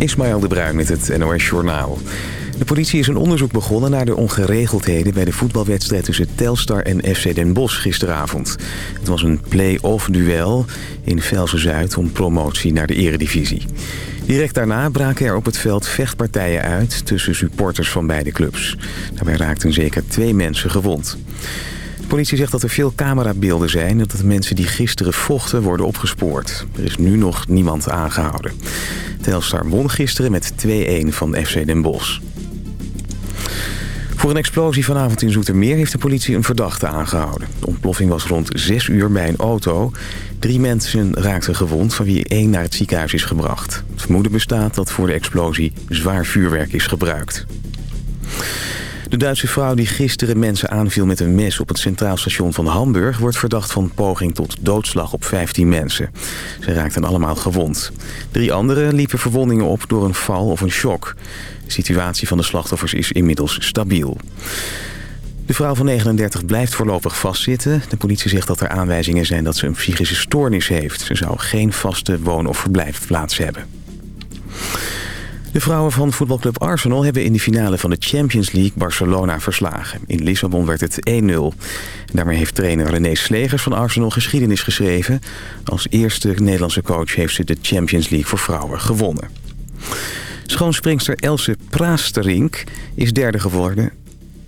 Ismaël de Bruin met het NOS Journaal. De politie is een onderzoek begonnen naar de ongeregeldheden... bij de voetbalwedstrijd tussen Telstar en FC Den Bosch gisteravond. Het was een play-off duel in Velsen-Zuid om promotie naar de eredivisie. Direct daarna braken er op het veld vechtpartijen uit... tussen supporters van beide clubs. Daarbij raakten zeker twee mensen gewond. Politie zegt dat er veel camerabeelden zijn... en dat de mensen die gisteren vochten worden opgespoord. Er is nu nog niemand aangehouden. Telstar won gisteren met 2-1 van FC Den Bosch. Voor een explosie vanavond in Zoetermeer heeft de politie een verdachte aangehouden. De ontploffing was rond 6 uur bij een auto. Drie mensen raakten gewond, van wie één naar het ziekenhuis is gebracht. Het vermoeden bestaat dat voor de explosie zwaar vuurwerk is gebruikt. De Duitse vrouw die gisteren mensen aanviel met een mes op het centraal station van Hamburg... wordt verdacht van poging tot doodslag op 15 mensen. Ze raakten allemaal gewond. Drie anderen liepen verwondingen op door een val of een shock. De situatie van de slachtoffers is inmiddels stabiel. De vrouw van 39 blijft voorlopig vastzitten. De politie zegt dat er aanwijzingen zijn dat ze een psychische stoornis heeft. Ze zou geen vaste woon- of verblijfplaats hebben. De vrouwen van voetbalclub Arsenal hebben in de finale van de Champions League Barcelona verslagen. In Lissabon werd het 1-0. Daarmee heeft trainer René Slegers van Arsenal geschiedenis geschreven. Als eerste Nederlandse coach heeft ze de Champions League voor vrouwen gewonnen. Schoonspringster Else Praasterink is derde geworden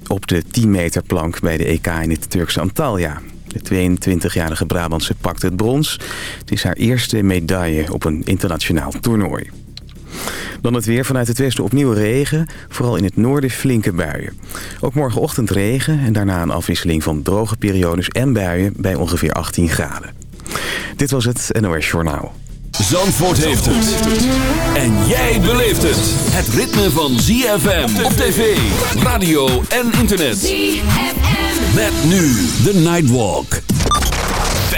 op de 10 meter plank bij de EK in het Turkse Antalya. De 22-jarige Brabantse pakt het brons. Het is haar eerste medaille op een internationaal toernooi. Dan het weer vanuit het westen opnieuw regen. Vooral in het noorden flinke buien. Ook morgenochtend regen en daarna een afwisseling van droge periodes en buien bij ongeveer 18 graden. Dit was het NOS Journaal. Zandvoort heeft het. En jij beleeft het. Het ritme van ZFM op tv, radio en internet. ZFM. Met nu de Nightwalk.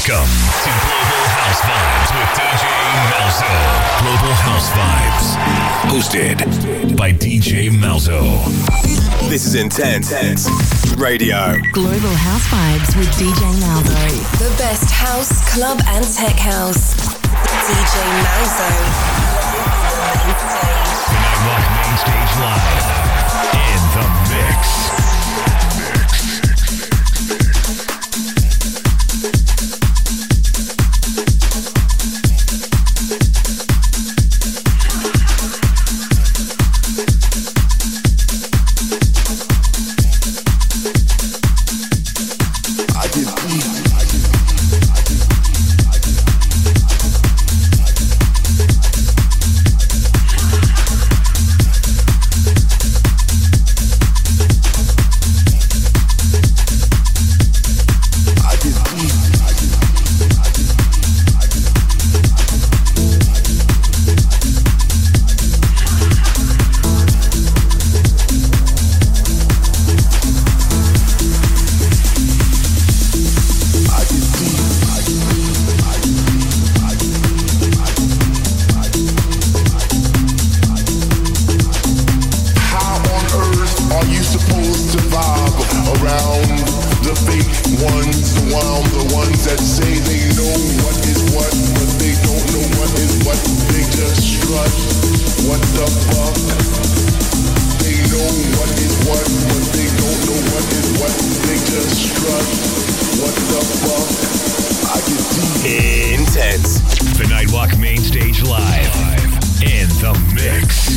Welcome to Global House Vibes with DJ Malzo. Global House Vibes. Hosted by DJ Malzo. This is Intense Radio. Global House Vibes with DJ Malzo. The best house, club, and tech house. DJ Malzo. The Nightwalk Main Stage Live. In the mix. The ones that say they know what is what, but they don't know what is what? They just. What the fuck? They know what is what, but they don't know what is what. They just strut. What the. Intense. The Nightwalk Main Stage Live. In the mix.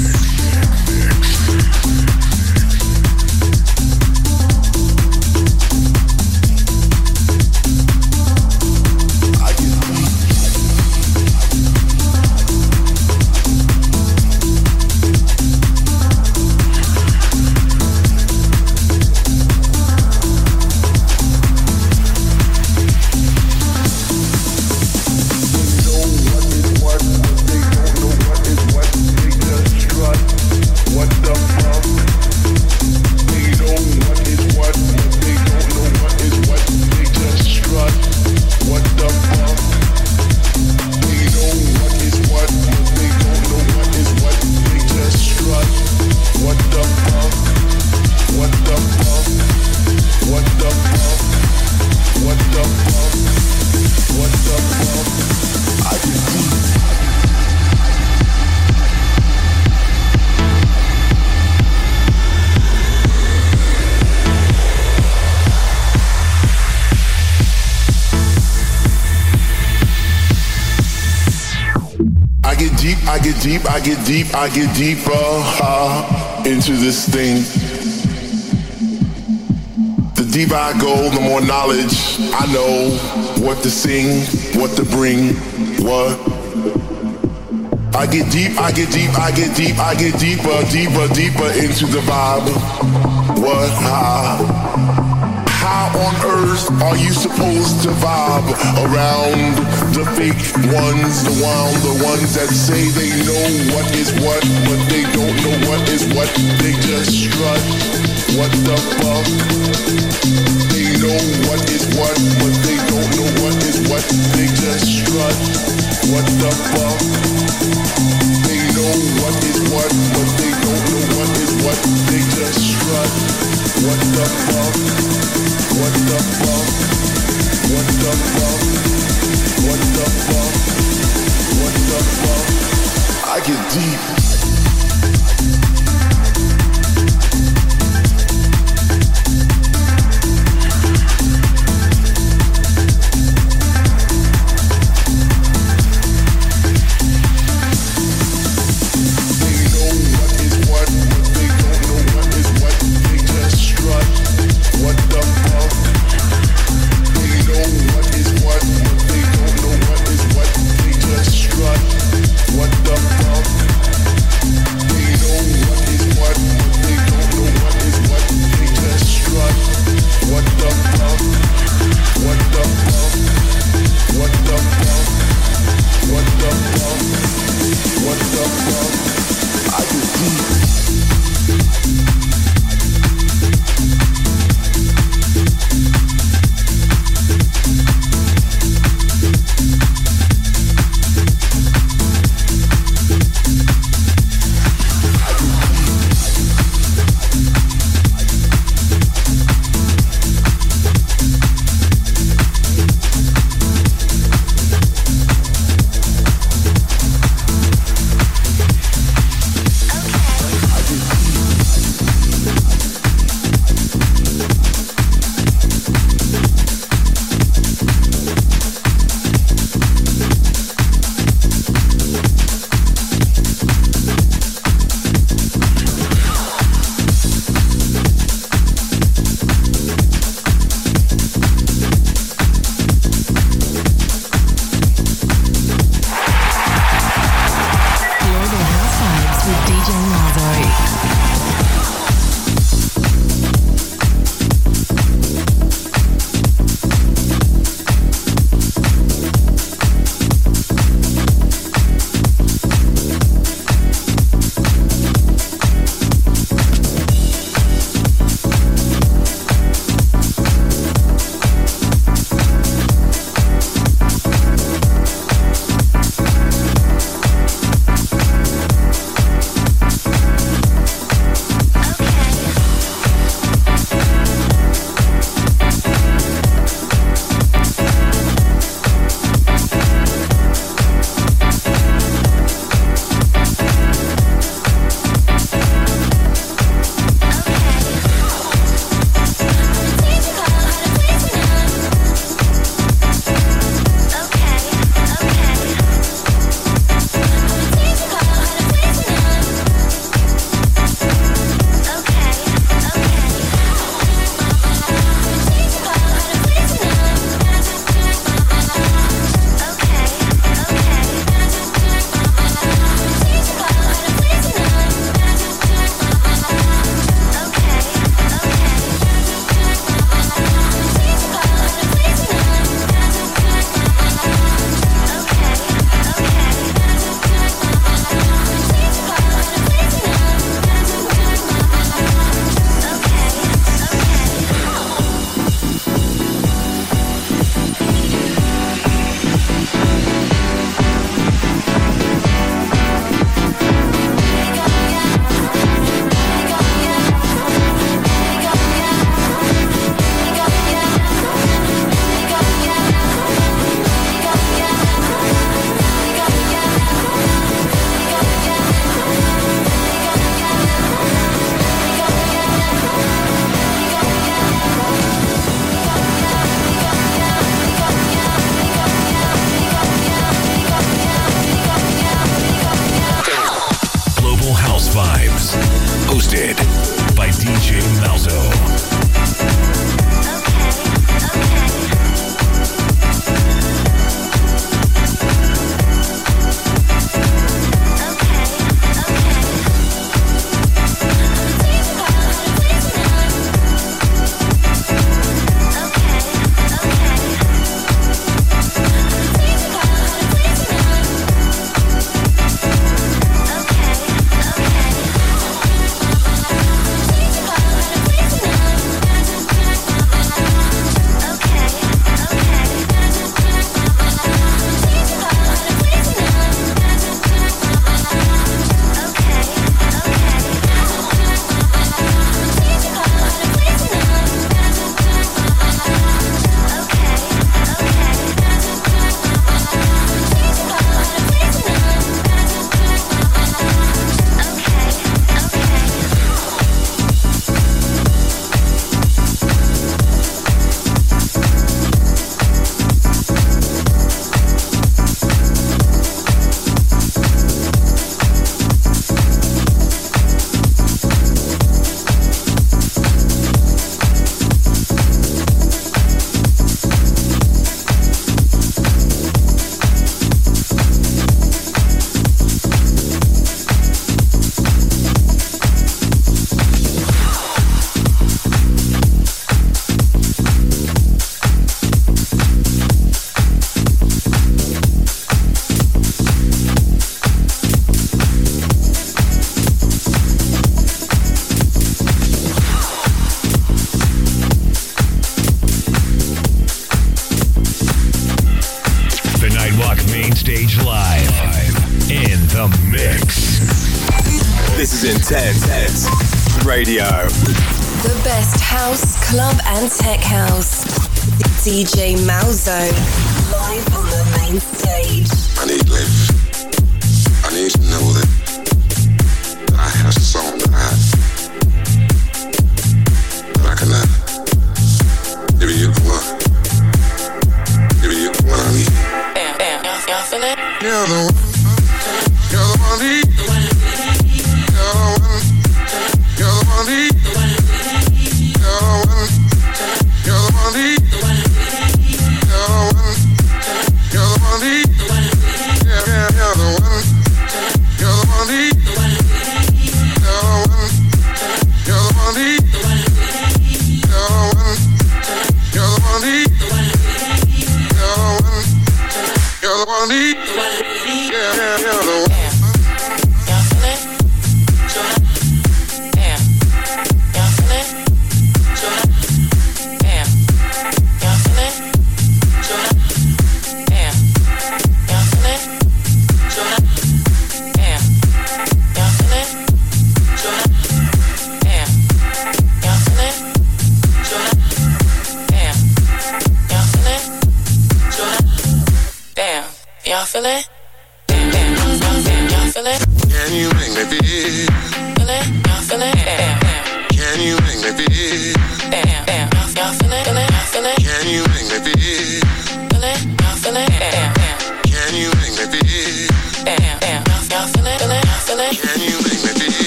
I get deep, I get deeper uh, into this thing. The deeper I go, the more knowledge I know what to sing, what to bring, what. I get deep, I get deep, I get deep, I get deeper, deeper, deeper into the vibe. What? How? On earth are you supposed to vibe around the fake ones, the wild, the ones that say they know what is what, but they don't know what is what? They just strut. What the fuck? They know what is what, but they don't know what is what. They just strut. What the fuck? They know what is what, but they don't know what is what. They just strut. I get deep.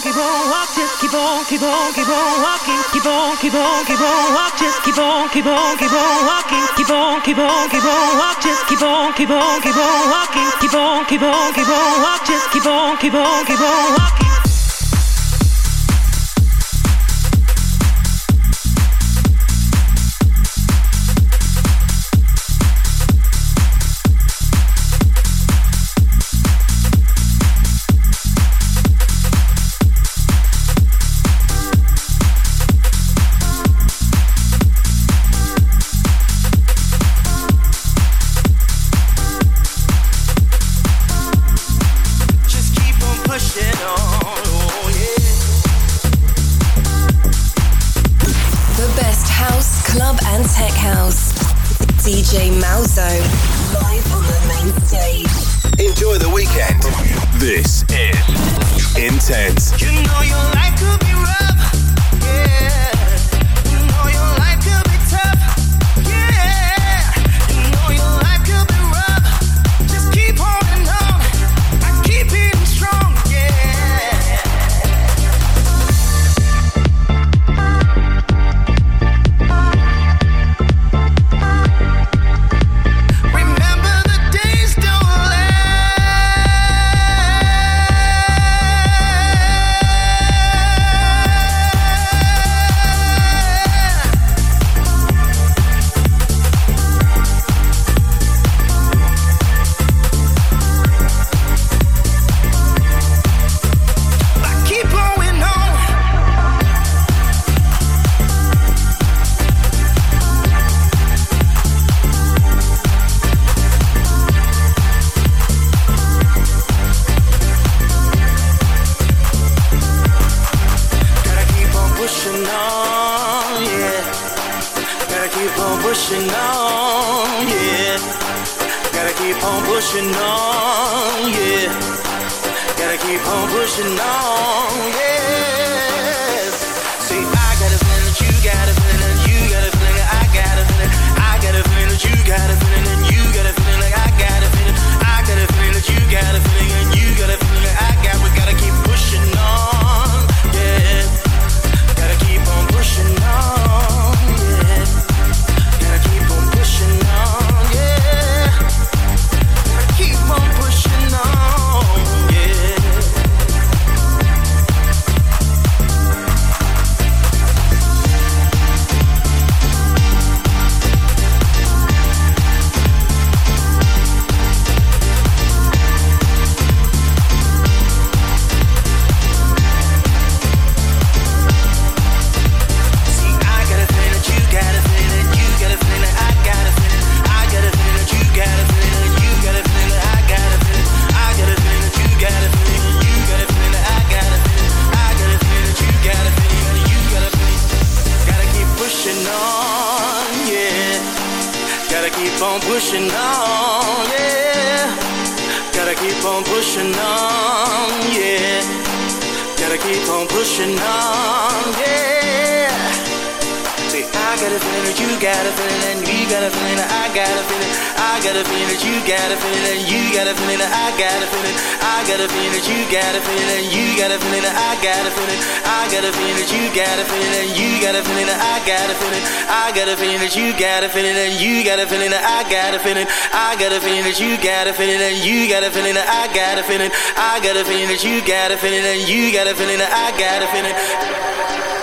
Keep on, walk, keep on, keep on, keep on walking, keep on, keep on, keep on, walk, just keep on, keep on, keep on walking, keep on, keep on, keep on, walk, just keep on, keep on, keep on walking, keep on, keep on, keep on, walk, just keep on, keep on, keep on walking. I got a feeling that you got a feeling you got a feeling that I got a feeling I got a feeling that you got a feeling you got a feeling that I got a feeling I got a feeling that you got a feeling you got a feeling that I got a feeling I got a feeling that you got a feeling you got a feeling that I got a feeling I got a feeling that you got a feeling you got a feeling that I got a feeling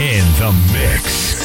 in the mix.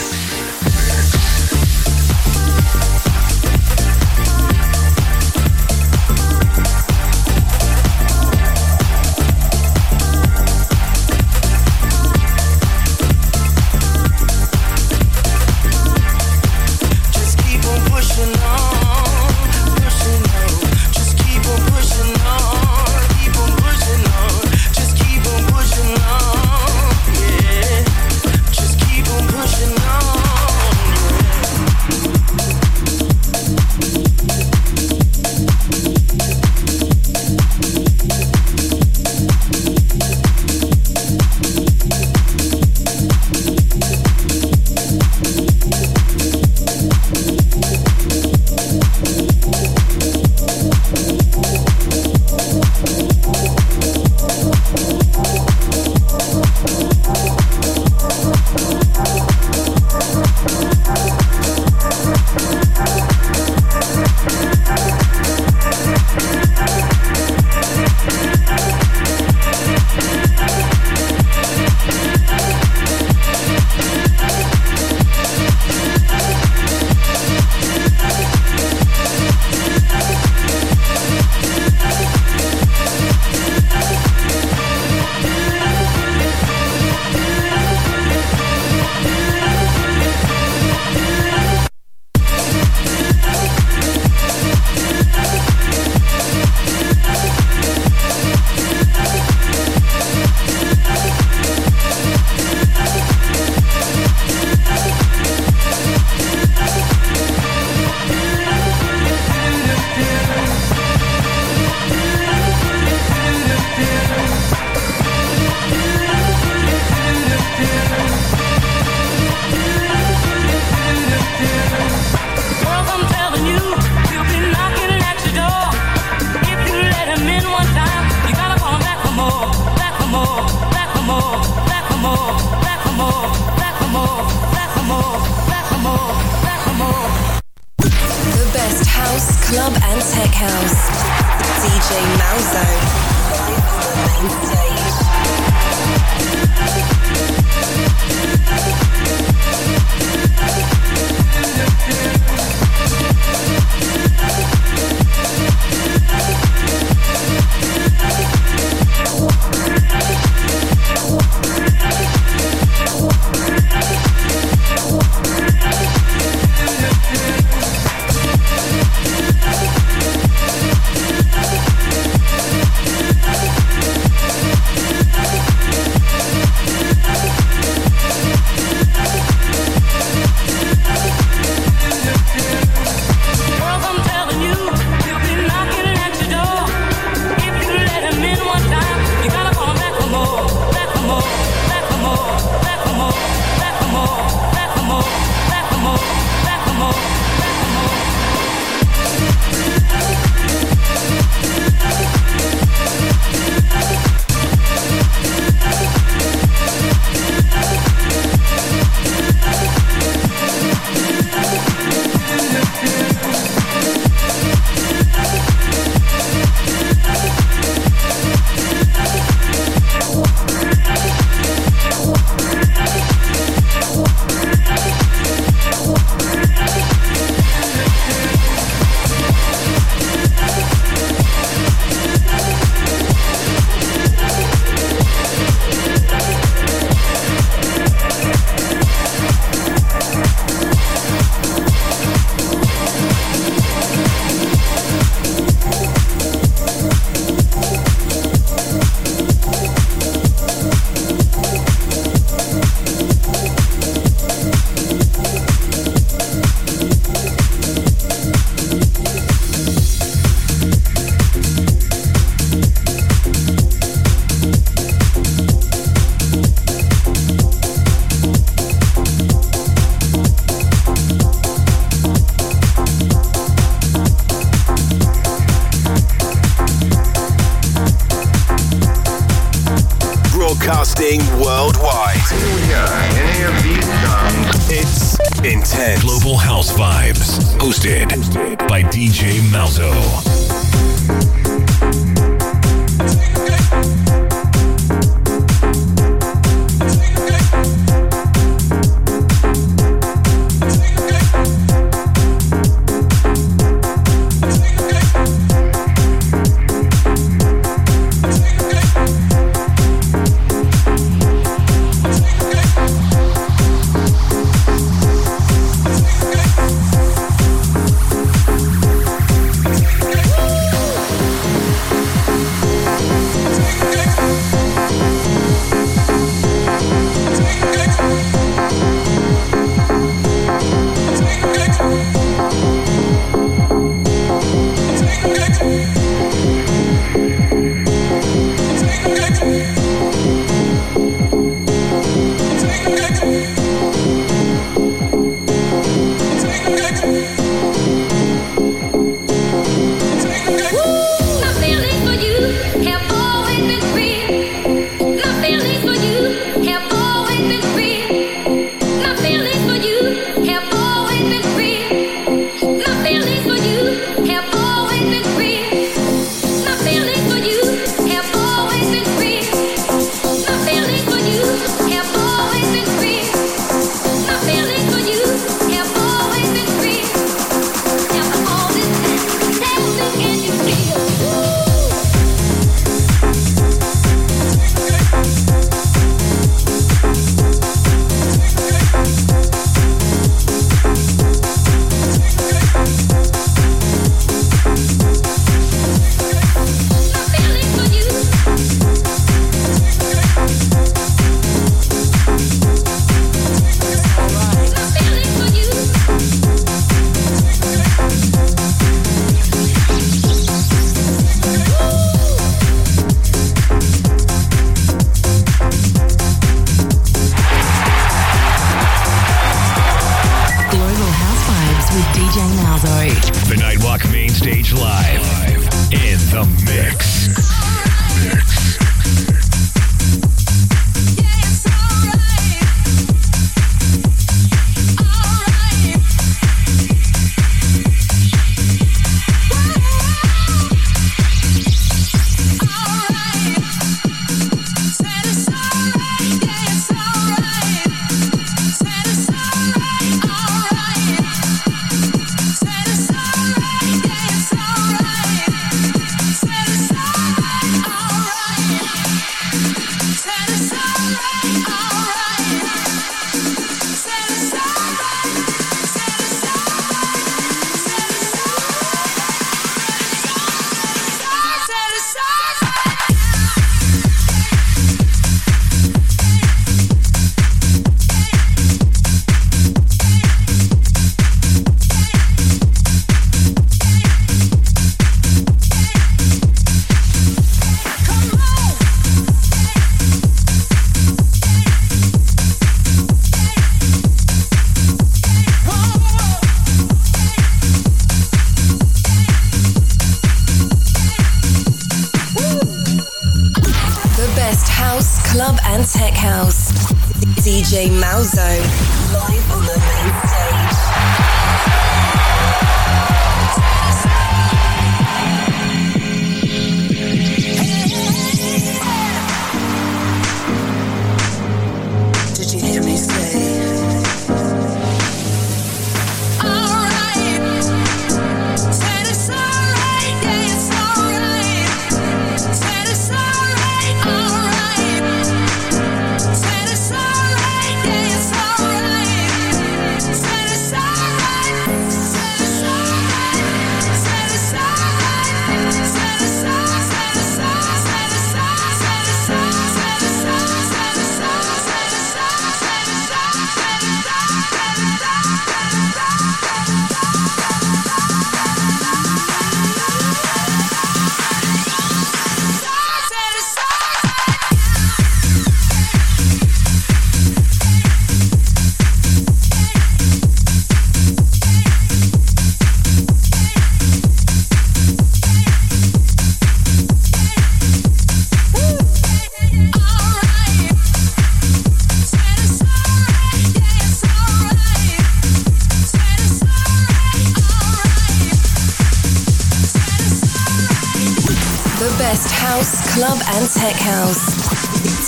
And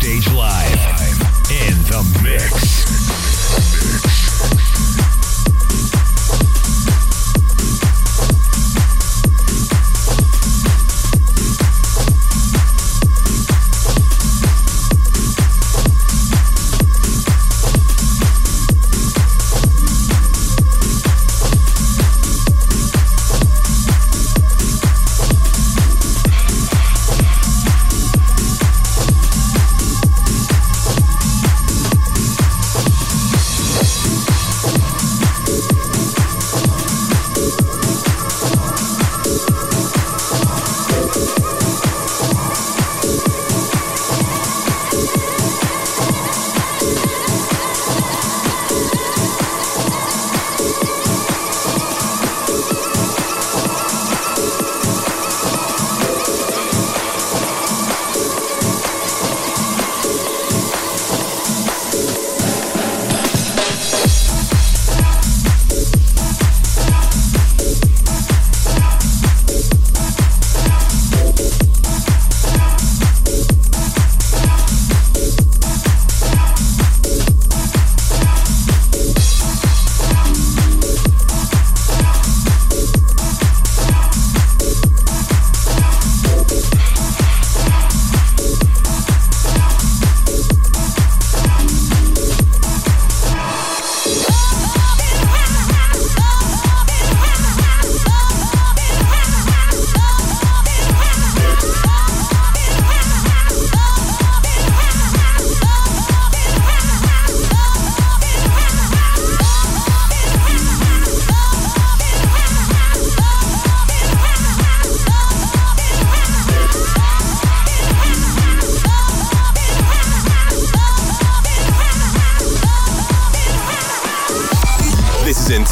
Stage Live. In the mix.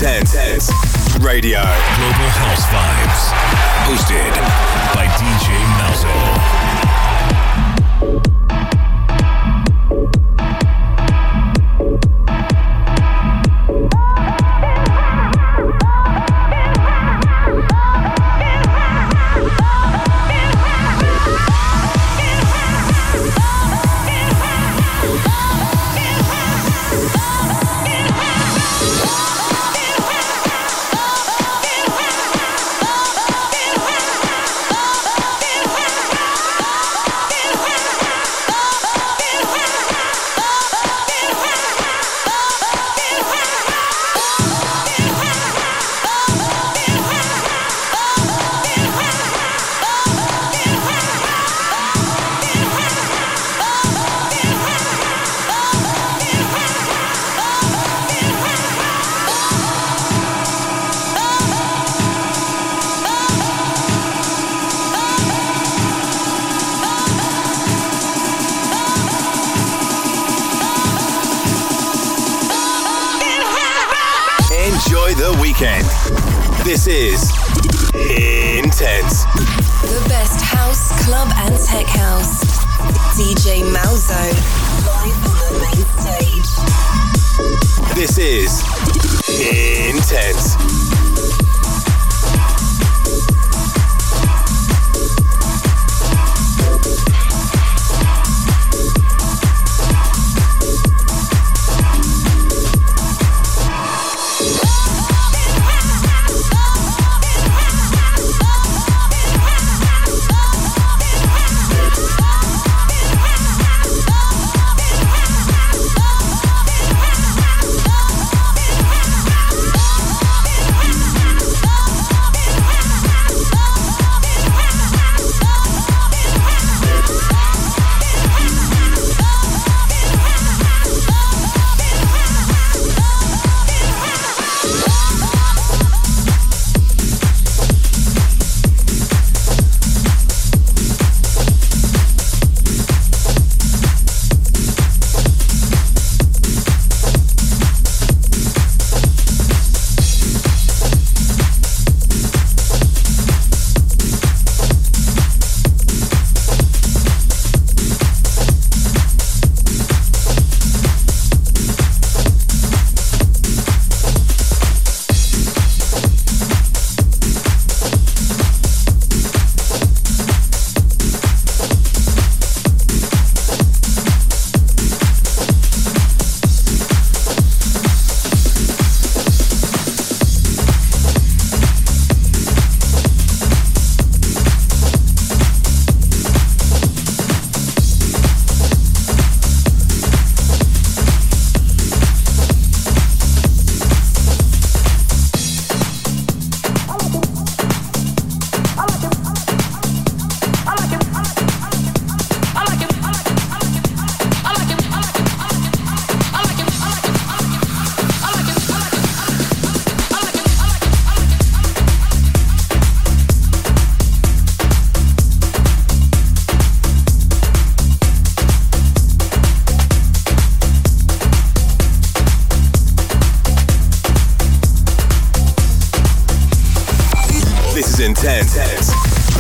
Intense Radio. Global House Vibes. Hosted by DJ